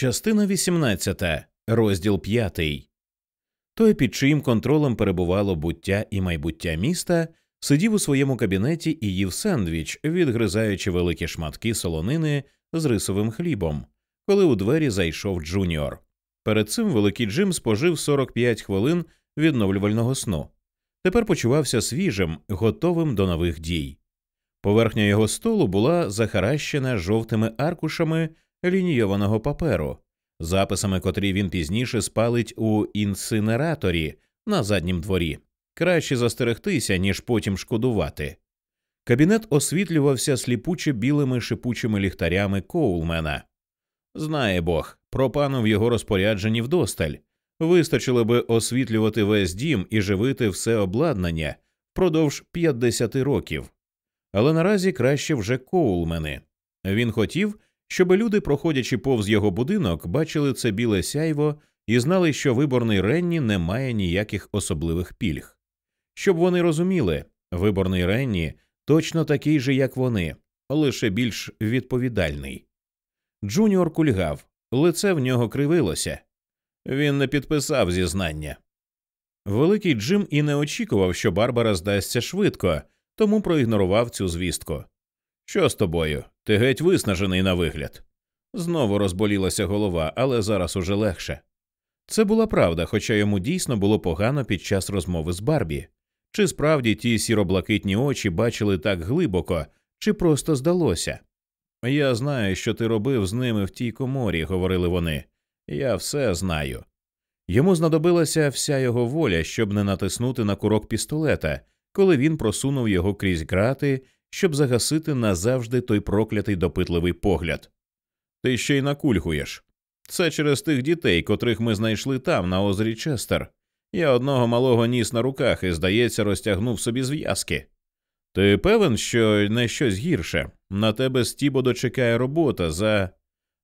Частина 18. Розділ 5. Той, під чиїм контролем перебувало буття і майбуття міста, сидів у своєму кабінеті і їв сендвіч, відгризаючи великі шматки солонини з рисовим хлібом, коли у двері зайшов Джуніор. Перед цим великий Джим спожив 45 хвилин відновлювального сну. Тепер почувався свіжим, готовим до нових дій. Поверхня його столу була захаращена жовтими аркушами лінійованого паперу, записами, котрі він пізніше спалить у інсинераторі на заднім дворі. Краще застерегтися, ніж потім шкодувати. Кабінет освітлювався сліпуче білими шипучими ліхтарями Коулмена. Знає Бог, пропану в його розпорядженні вдосталь. Вистачило би освітлювати весь дім і живити все обладнання впродовж 50 років. Але наразі краще вже Коулмени. Він хотів, щоб люди, проходячи повз його будинок, бачили це біле сяйво і знали, що виборний Ренні не має ніяких особливих пільг. Щоб вони розуміли, виборний Ренні точно такий же, як вони, лише більш відповідальний. Джуніор кульгав, лице в нього кривилося. Він не підписав зізнання. Великий Джим і не очікував, що Барбара здасться швидко, тому проігнорував цю звістку. Що з тобою? Ти геть виснажений на вигляд. Знову розболілася голова, але зараз уже легше. Це була правда, хоча йому дійсно було погано під час розмови з Барбі. Чи справді ті сіроблакитні очі бачили так глибоко, чи просто здалося? Я знаю, що ти робив з ними в тій коморі, говорили вони. Я все знаю. Йому знадобилася вся його воля, щоб не натиснути на курок пістолета, коли він просунув його крізь грати, щоб загасити назавжди той проклятий допитливий погляд. Ти ще й накульгуєш. Це через тих дітей, котрих ми знайшли там, на озері Честер. Я одного малого ніс на руках і, здається, розтягнув собі зв'язки. Ти певен, що не щось гірше. На тебе стібо дочекає робота за.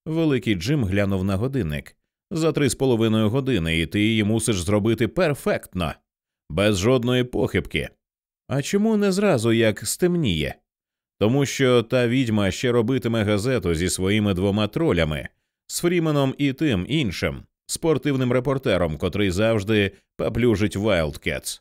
Великий Джим глянув на годинник. За три з половиною години, і ти її мусиш зробити перфектно, без жодної похибки. А чому не зразу як стемніє? Тому що та відьма ще робитиме газету зі своїми двома тролями, з Фріменом і тим іншим, спортивним репортером, котрий завжди поплюжить Wildcats.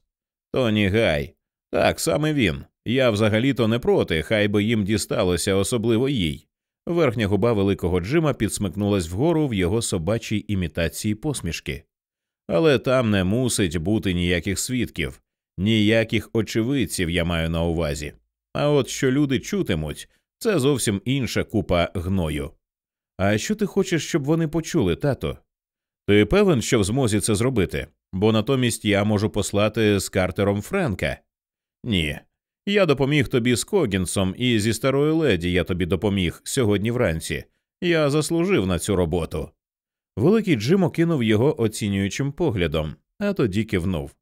Тоні Гай. Так, саме він. Я взагалі-то не проти, хай би їм дісталося, особливо їй. Верхня губа великого Джима підсмикнулась вгору в його собачій імітації посмішки. Але там не мусить бути ніяких свідків, ніяких очевидців я маю на увазі. А от що люди чутимуть, це зовсім інша купа гною. А що ти хочеш, щоб вони почули, тато? Ти певен, що в змозі це зробити? Бо натомість я можу послати з Картером Френка? Ні. Я допоміг тобі з Когінсом, і зі старою леді я тобі допоміг сьогодні вранці. Я заслужив на цю роботу. Великий Джим окинув його оцінюючим поглядом, а тоді кивнув.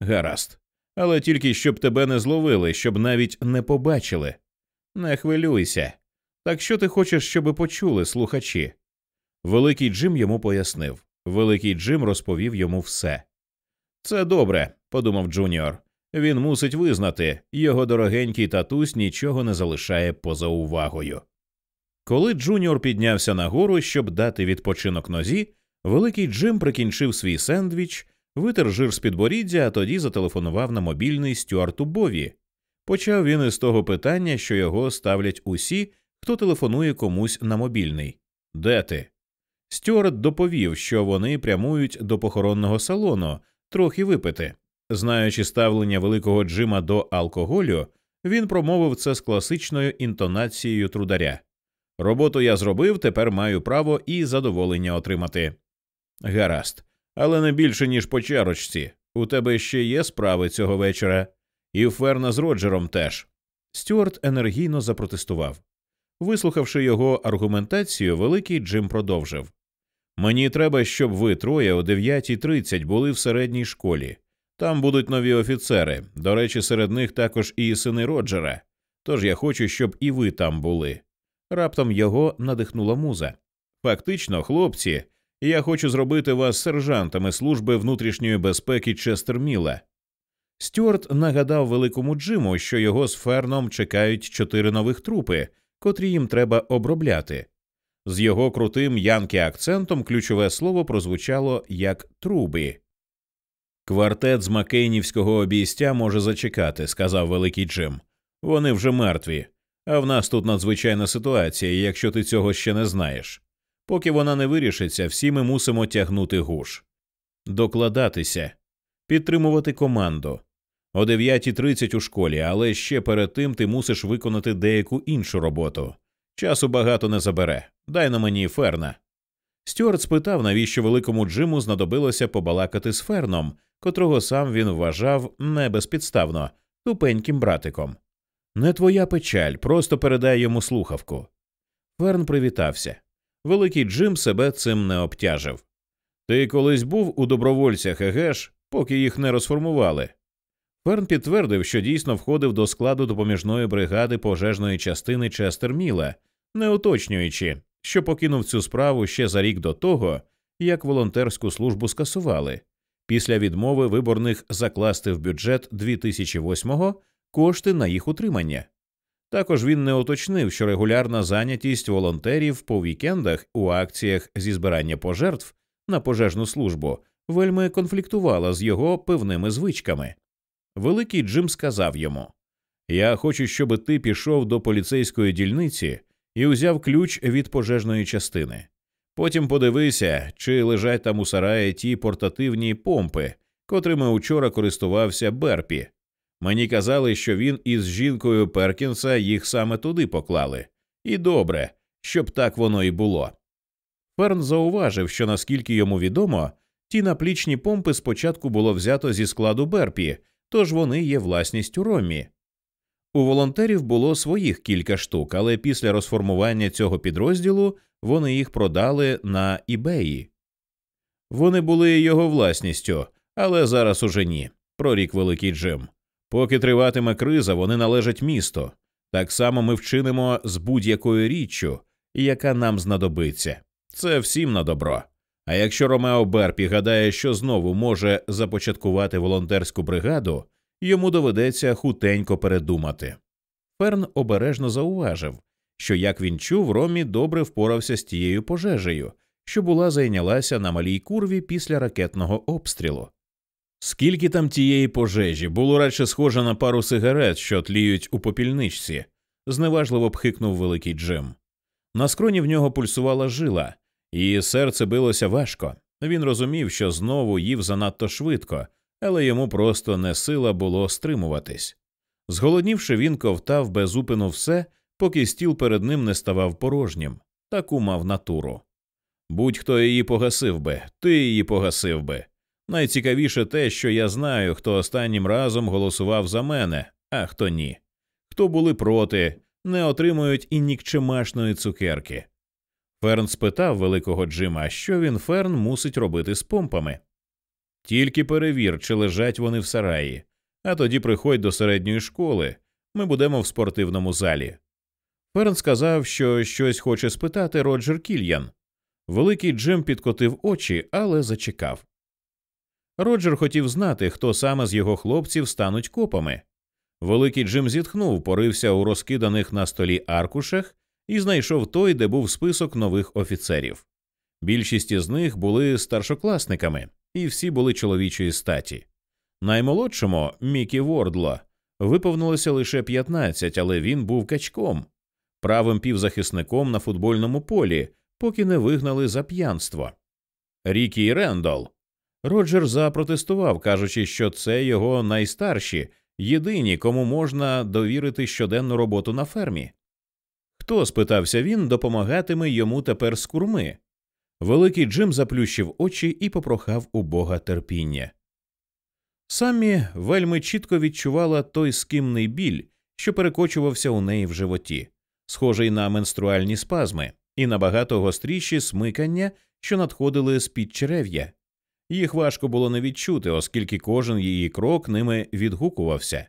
Гаразд. Але тільки щоб тебе не зловили, щоб навіть не побачили. Не хвилюйся. Так що ти хочеш, щоби почули слухачі? Великий Джим йому пояснив. Великий Джим розповів йому все. Це добре, подумав Джуніор. Він мусить визнати, його дорогенький татусь нічого не залишає поза увагою. Коли Джуніор піднявся нагору, щоб дати відпочинок нозі, великий Джим прикінчив свій сендвіч, витер жир з підборіддя, а тоді зателефонував на мобільний Стюарту Бові. Почав він із того питання, що його ставлять усі, хто телефонує комусь на мобільний. Де ти? Стюарт доповів, що вони прямують до похоронного салону, трохи випити. Знаючи ставлення великого Джима до алкоголю, він промовив це з класичною інтонацією трударя. Роботу я зробив, тепер маю право і задоволення отримати. Гаразд, але не більше, ніж по чарочці. У тебе ще є справи цього вечора, і Ферна з Роджером теж. Стюарт енергійно запротестував. Вислухавши його аргументацію, великий Джим продовжив Мені треба, щоб ви троє о 9.30 були в середній школі. Там будуть нові офіцери. До речі, серед них також і сини Роджера. Тож я хочу, щоб і ви там були. Раптом його надихнула муза. Фактично, хлопці, я хочу зробити вас сержантами служби внутрішньої безпеки Честерміла. Стюарт нагадав великому Джиму, що його з Ферном чекають чотири нових трупи, котрі їм треба обробляти. З його крутим янки акцентом ключове слово прозвучало як труби. Квартет з Макейнівського обійстя може зачекати, сказав великий Джим. Вони вже мертві. А в нас тут надзвичайна ситуація, якщо ти цього ще не знаєш. Поки вона не вирішиться, всі ми мусимо тягнути гуж, докладатися, підтримувати команду. О 9.30 у школі, але ще перед тим ти мусиш виконати деяку іншу роботу. Часу багато не забере. Дай на мені ферна. Стюарт спитав, навіщо великому Джиму знадобилося побалакати з ферном, котрого сам він вважав не безпідставно, тупеньким братиком. Не твоя печаль, просто передай йому слухавку. Ферн привітався. Великий Джим себе цим не обтяжив. Ти колись був у добровольцях, егеш, поки їх не розформували. Ферн підтвердив, що дійсно входив до складу допоміжної бригади пожежної частини Честерміла, не уточнюючи, що покинув цю справу ще за рік до того, як волонтерську службу скасували, після відмови виборних закласти в бюджет 2008-го кошти на їх утримання. Також він не уточнив, що регулярна зайнятість волонтерів по вікендах у акціях зі збирання пожертв на пожежну службу вельми конфліктувала з його певними звичками. Великий Джим сказав йому Я хочу, щоб ти пішов до поліцейської дільниці і узяв ключ від пожежної частини. Потім подивися, чи лежать там у сараї ті портативні помпи, котрими учора користувався Берпі. Мені казали, що він із жінкою Перкінса їх саме туди поклали. І добре, щоб так воно і було. Ферн зауважив, що наскільки йому відомо, ті наплічні помпи спочатку було взято зі складу Берпі, тож вони є власністю Ромі. У волонтерів було своїх кілька штук, але після розформування цього підрозділу вони їх продали на ібеї. Вони були його власністю, але зараз уже ні, прорік великий Джим. Поки триватиме криза, вони належать місту. Так само ми вчинимо з будь-якою річчю, яка нам знадобиться. Це всім на добро. А якщо Ромео Берпі гадає, що знову може започаткувати волонтерську бригаду, йому доведеться хутенько передумати. Ферн обережно зауважив, що, як він чув, Ромі добре впорався з тією пожежею, що була зайнялася на малій курві після ракетного обстрілу. Скільки там тієї пожежі було радше схоже на пару сигарет, що тліють у попільничці, зневажливо пхикнув великий Джим. На скроні в нього пульсувала жила, і серце билося важко. Він розумів, що знову їв занадто швидко, але йому просто не сила було стримуватись. Зголоднівши, він ковтав безупину все, поки стіл перед ним не ставав порожнім, таку мав натуру. Будь-хто її погасив би, ти її погасив би. Найцікавіше те, що я знаю, хто останнім разом голосував за мене, а хто ні. Хто були проти, не отримують і нікчемашної цукерки. Ферн спитав великого Джима, що він Ферн мусить робити з помпами. Тільки перевір, чи лежать вони в сараї, а тоді приходь до середньої школи. Ми будемо в спортивному залі. Ферн сказав, що щось хоче спитати Роджер Кільян. Великий Джим підкотив очі, але зачекав. Роджер хотів знати, хто саме з його хлопців стануть копами. Великий Джим зітхнув, порився у розкиданих на столі аркушах і знайшов той, де був список нових офіцерів. Більшість із них були старшокласниками, і всі були чоловічої статі. Наймолодшому Мікі Вордло виповнилося лише 15, але він був качком, правим півзахисником на футбольному полі, поки не вигнали за п'янство. Рікі Рендол Роджер запротестував, кажучи, що це його найстарші, єдині, кому можна довірити щоденну роботу на фермі. Хто, спитався він, допомагатиме йому тепер з курми? Великий Джим заплющив очі і попрохав у бога терпіння. Самі вельми чітко відчувала той скимний біль, що перекочувався у неї в животі, схожий на менструальні спазми, і набагато гостріші смикання, що надходили з під черев'я. Їх важко було не відчути, оскільки кожен її крок ними відгукувався.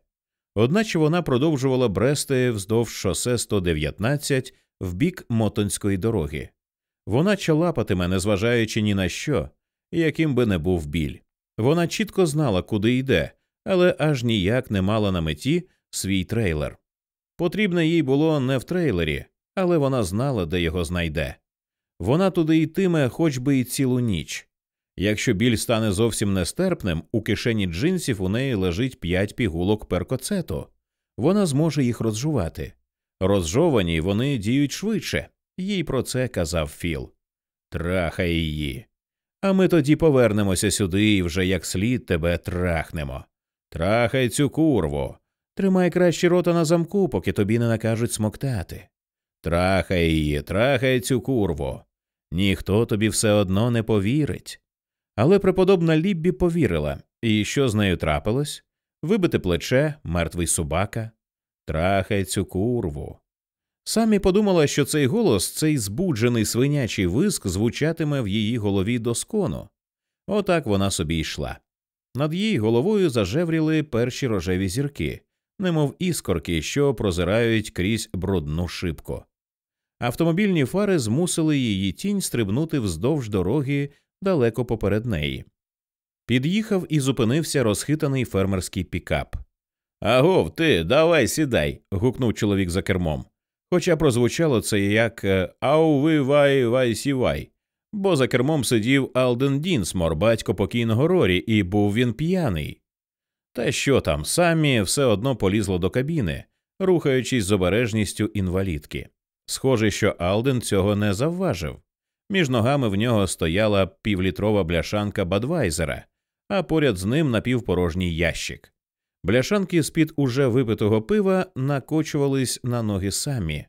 Одначе вона продовжувала брести вздовж шосе 119 в бік мотонської дороги. Вона чалапатиме, незважаючи ні на що, яким би не був біль. Вона чітко знала, куди йде, але аж ніяк не мала на меті свій трейлер. Потрібне їй було не в трейлері, але вона знала, де його знайде. Вона туди йтиме хоч би і цілу ніч. Якщо біль стане зовсім нестерпним, у кишені джинсів у неї лежить п'ять пігулок перкоцету. Вона зможе їх розжувати. Розжовані вони діють швидше, їй про це казав Філ. Трахай її. А ми тоді повернемося сюди і вже як слід тебе трахнемо. Трахай цю курву. Тримай краще рота на замку, поки тобі не накажуть смоктати. Трахай її, трахай цю курву. Ніхто тобі все одно не повірить. Але преподобна Ліббі повірила, і що з нею трапилось? Вибите плече, мертвий собака. Трахай цю курву. Самі подумала, що цей голос, цей збуджений свинячий виск звучатиме в її голові доскону. Отак вона собі йшла. Над її головою зажевріли перші рожеві зірки, немов іскорки, що прозирають крізь брудну шибку. Автомобільні фари змусили її тінь стрибнути вздовж дороги далеко поперед неї. Під'їхав і зупинився розхитаний фермерський пікап. Агов, ти, давай сідай. гукнув чоловік за кермом. Хоча прозвучало це як е, Ау ви вай вай сівай, бо за кермом сидів Алден Дінсмор, батько покійного Рорі, і був він п'яний. Та що там, Саммі все одно полізла до кабіни, рухаючись з обережністю інвалідки. Схоже, що Алден цього не завважив. Між ногами в нього стояла півлітрова бляшанка Бадвайзера, а поряд з ним напівпорожній ящик. Бляшанки з під уже випитого пива накочувались на ноги самі.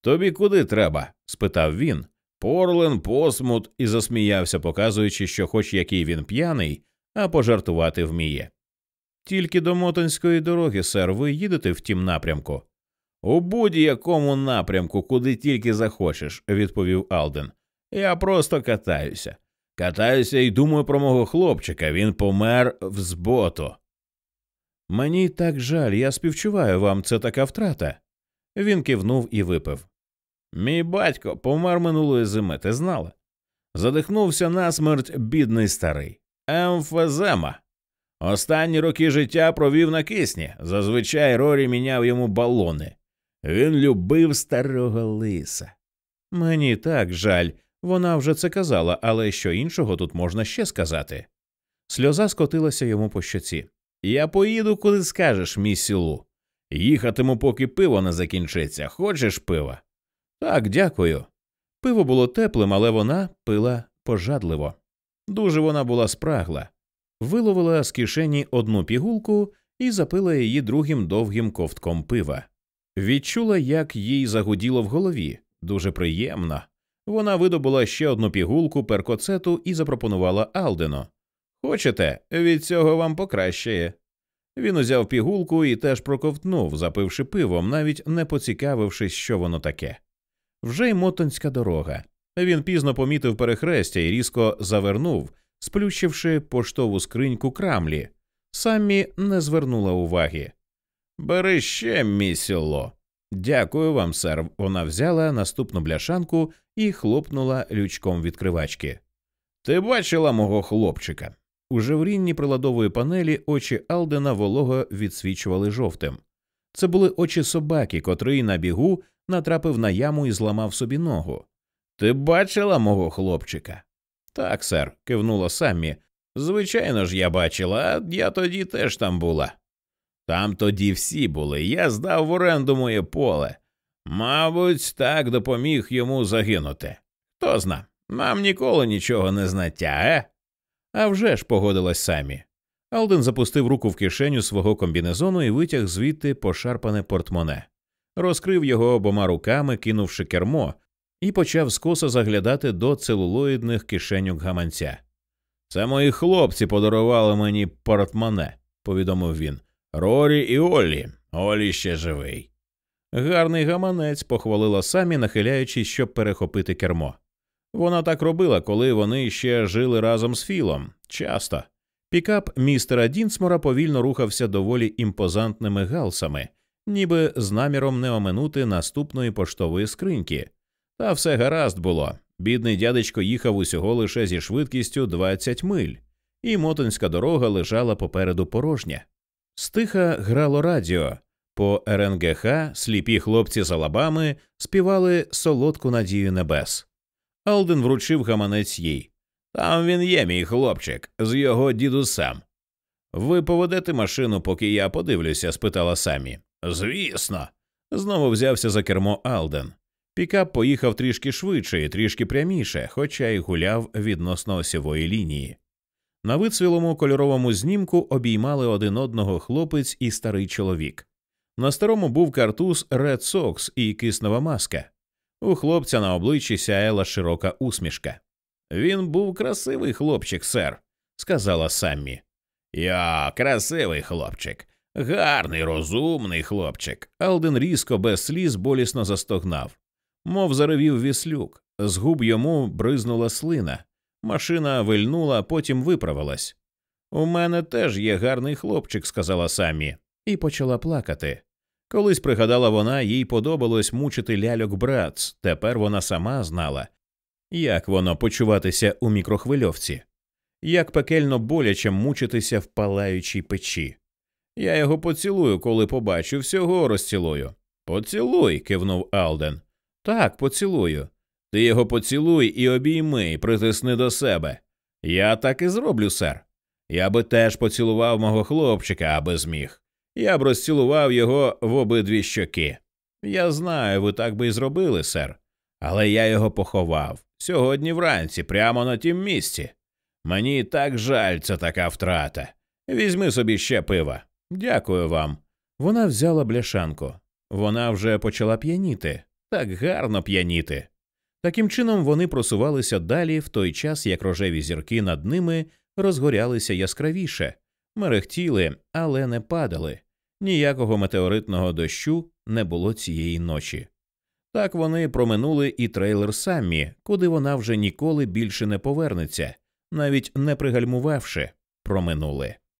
Тобі куди треба? спитав він. Порлен, посмут, і засміявся, показуючи, що, хоч який він п'яний, а пожартувати вміє. Тільки до мотонської дороги, сер, ви їдете в тім напрямку. У будь-якому напрямку, куди тільки захочеш, відповів Алден. Я просто катаюся. Катаюся і думаю про мого хлопчика. Він помер в зботу. Мені так жаль, я співчуваю вам, це така втрата. Він кивнув і випив. Мій батько помер минулої зими, ти знала? Задихнувся насмерть бідний старий. Емфезема. Останні роки життя провів на кисні. Зазвичай Рорі міняв йому балони. Він любив старого лиса. Мені так жаль, вона вже це казала, але що іншого тут можна ще сказати. Сльоза скотилася йому по щоці. Я поїду, куди скажеш, мій Лу. Їхатиму, поки пиво не закінчиться. Хочеш пива? Так, дякую. Пиво було теплим, але вона пила пожадливо. Дуже вона була спрагла. Виловила з кишені одну пігулку і запила її другим довгим ковтком пива. Відчула, як їй загуділо в голові. Дуже приємно. Вона видобула ще одну пігулку перкоцету і запропонувала Алдену. Хочете, від цього вам покращає. Він узяв пігулку і теж проковтнув, запивши пивом, навіть не поцікавившись, що воно таке. Вже й мотонська дорога. Він пізно помітив перехрестя і різко завернув, сплющивши поштову скриньку крамлі. Самі не звернула уваги. Бери ще, місіло. Дякую вам, сер. Вона взяла наступну бляшанку і хлопнула лючком відкривачки. Ти бачила мого хлопчика? У жеврінні приладової панелі очі Алдена волого відсвічували жовтим. Це були очі собаки, котрий на бігу натрапив на яму і зламав собі ногу. Ти бачила мого хлопчика? Так, сер, кивнула Саммі. Звичайно ж, я бачила, а я тоді теж там була. Там тоді всі були. Я здав в оренду моє поле. Мабуть, так допоміг йому загинути. Хто зна, нам ніколи нічого не знаття, е? А вже ж погодилась самі. Алден запустив руку в кишеню свого комбінезону і витяг звідти пошарпане портмоне, розкрив його обома руками, кинувши кермо, і почав скоса заглядати до целулоїдних кишеньок гаманця. Це мої хлопці подарували мені портмоне, повідомив він. Рорі і Олі. Олі ще живий. Гарний гаманець, похвалила самі, нахиляючись, щоб перехопити кермо. Вона так робила, коли вони ще жили разом з Філом. Часто. Пікап містера Дінсмора повільно рухався доволі імпозантними галсами, ніби з наміром не оминути наступної поштової скриньки. Та все гаразд було. Бідний дядечко їхав усього лише зі швидкістю 20 миль, і мотинська дорога лежала попереду порожня. Стиха грало радіо. По РНГХ сліпі хлопці з алабами співали солодку надію небес. Алден вручив гаманець їй. Там він є, мій хлопчик, з його дідусем. Ви поведете машину, поки я подивлюся? спитала самі. Звісно. Знову взявся за кермо Алден. Пікап поїхав трішки швидше і трішки пряміше, хоча й гуляв відносно осівої лінії. На вицвілому кольоровому знімку обіймали один одного хлопець і старий чоловік. На старому був картуз Red Sox і киснова маска. У хлопця на обличчі сяяла широка усмішка. Він був красивий хлопчик, сер, сказала Саммі. Я красивий хлопчик, гарний, розумний хлопчик. Алден різко без сліз болісно застогнав, мов заревів віслюк. З губ йому бризнула слина. Машина вильнула, потім виправилась. У мене теж є гарний хлопчик, сказала Самі, і почала плакати. Колись пригадала вона, їй подобалось мучити ляльок братц, тепер вона сама знала, як воно почуватися у мікрохвильовці, як пекельно боляче мучитися в палаючій печі. Я його поцілую, коли побачу, всього розцілую. Поцілуй, кивнув Алден. Так, поцілую. Ти його поцілуй і обійми, притисни до себе. Я так і зроблю, сер. Я би теж поцілував мого хлопчика, аби зміг. Я б розцілував його в обидві щоки. Я знаю, ви так би і зробили, сер. Але я його поховав сьогодні вранці, прямо на тім місці. Мені так жаль, це така втрата. Візьми собі ще пива. Дякую вам. Вона взяла бляшанку. Вона вже почала п'яніти, так гарно п'яніти. Таким чином вони просувалися далі в той час, як рожеві зірки над ними розгорялися яскравіше, мерехтіли, але не падали. Ніякого метеоритного дощу не було цієї ночі. Так вони проминули і трейлер Саммі, куди вона вже ніколи більше не повернеться, навіть не пригальмувавши, проминули.